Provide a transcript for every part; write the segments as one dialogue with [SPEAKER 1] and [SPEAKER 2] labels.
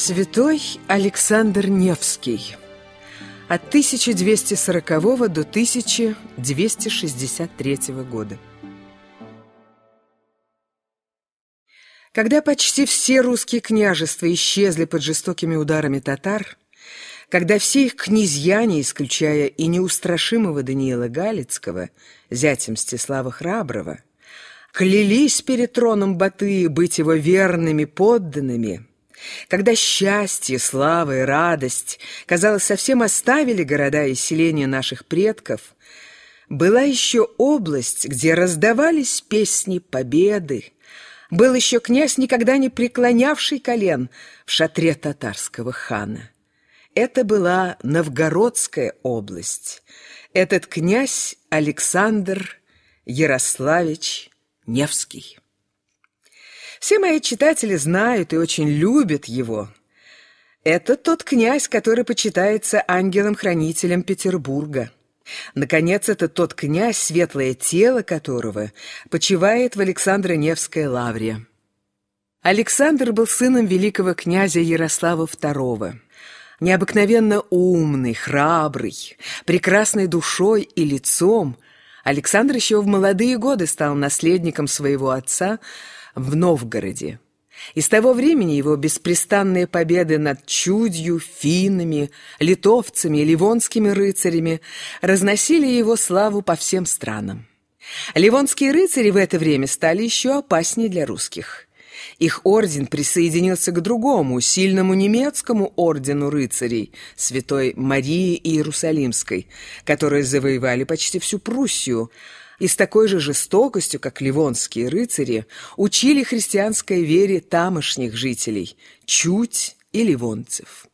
[SPEAKER 1] Святой Александр Невский от 1240 до 1263 года. Когда почти все русские княжества исчезли под жестокими ударами татар, когда все их князьяне, исключая и неустрашимого Даниила Галицкого, зятем Мстислава Храброго, клялись перед троном Батыя быть его верными подданными – когда счастье, слава и радость, казалось, совсем оставили города и селения наших предков, была еще область, где раздавались песни победы, был еще князь, никогда не преклонявший колен в шатре татарского хана. Это была Новгородская область. Этот князь Александр Ярославич Невский. Все мои читатели знают и очень любят его. Это тот князь, который почитается ангелом-хранителем Петербурга. Наконец, это тот князь, светлое тело которого почивает в Александро-Невской лавре. Александр был сыном великого князя Ярослава II. Необыкновенно умный, храбрый, прекрасной душой и лицом, Александр еще в молодые годы стал наследником своего отца, в Новгороде. И с того времени его беспрестанные победы над чудью, финнами, литовцами ливонскими рыцарями разносили его славу по всем странам. Ливонские рыцари в это время стали еще опаснее для русских. Их орден присоединился к другому, сильному немецкому ордену рыцарей, святой Марии Иерусалимской, которые завоевали почти всю Пруссию, и с такой же жестокостью, как ливонские рыцари, учили христианской вере тамошних жителей, чуть и ливонцев.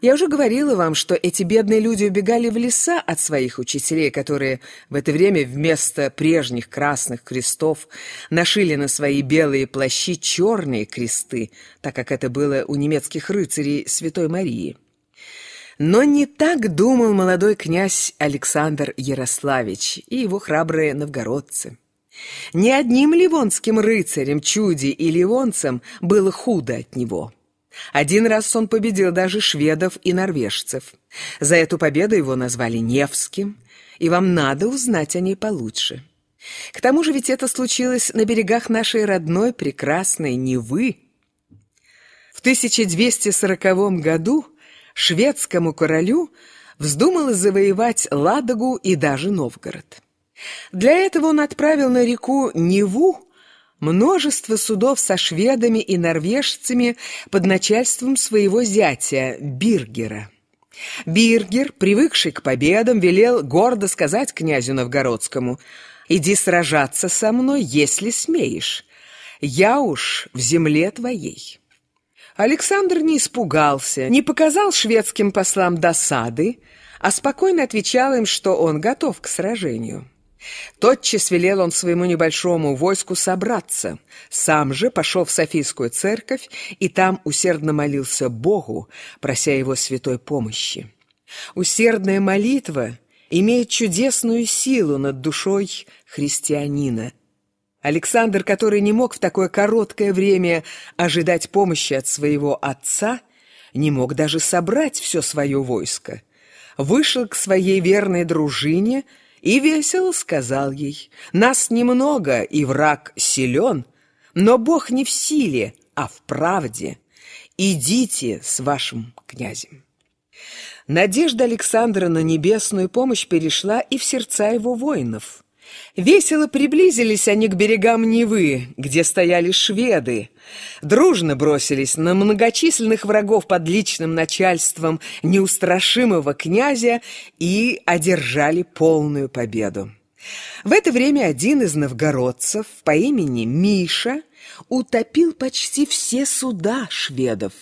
[SPEAKER 1] Я уже говорила вам, что эти бедные люди убегали в леса от своих учителей, которые в это время вместо прежних красных крестов нашили на свои белые плащи черные кресты, так как это было у немецких рыцарей Святой Марии. Но не так думал молодой князь Александр Ярославич и его храбрые новгородцы. Ни одним ливонским рыцарем, чуди и ливонцам было худо от него. Один раз он победил даже шведов и норвежцев. За эту победу его назвали Невским, и вам надо узнать о ней получше. К тому же ведь это случилось на берегах нашей родной прекрасной Невы. В 1240 году шведскому королю вздумалось завоевать Ладогу и даже Новгород. Для этого он отправил на реку Неву множество судов со шведами и норвежцами под начальством своего зятя Биргера. Биргер, привыкший к победам, велел гордо сказать князю Новгородскому «Иди сражаться со мной, если смеешь. Я уж в земле твоей». Александр не испугался, не показал шведским послам досады, а спокойно отвечал им, что он готов к сражению. Тотчас велел он своему небольшому войску собраться, сам же пошел в Софийскую церковь и там усердно молился Богу, прося его святой помощи. Усердная молитва имеет чудесную силу над душой христианина – Александр, который не мог в такое короткое время ожидать помощи от своего отца, не мог даже собрать все свое войско. Вышел к своей верной дружине и весело сказал ей, «Нас немного, и враг силен, но Бог не в силе, а в правде. Идите с вашим князем». Надежда Александра на небесную помощь перешла и в сердца его воинов – Весело приблизились они к берегам Невы, где стояли шведы. Дружно бросились на многочисленных врагов под личным начальством неустрашимого князя и одержали полную победу. В это время один из новгородцев по имени Миша утопил почти все суда шведов.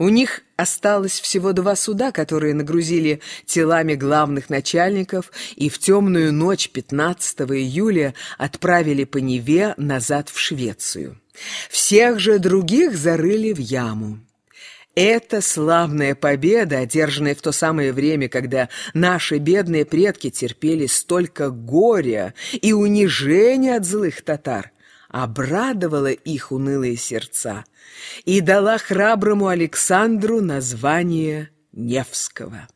[SPEAKER 1] У них осталось всего два суда, которые нагрузили телами главных начальников и в темную ночь 15 июля отправили по Неве назад в Швецию. Всех же других зарыли в яму. Эта славная победа, одержанная в то самое время, когда наши бедные предки терпели столько горя и унижения от злых татар, обрадовала их унылые сердца и дала храброму Александру название Невского.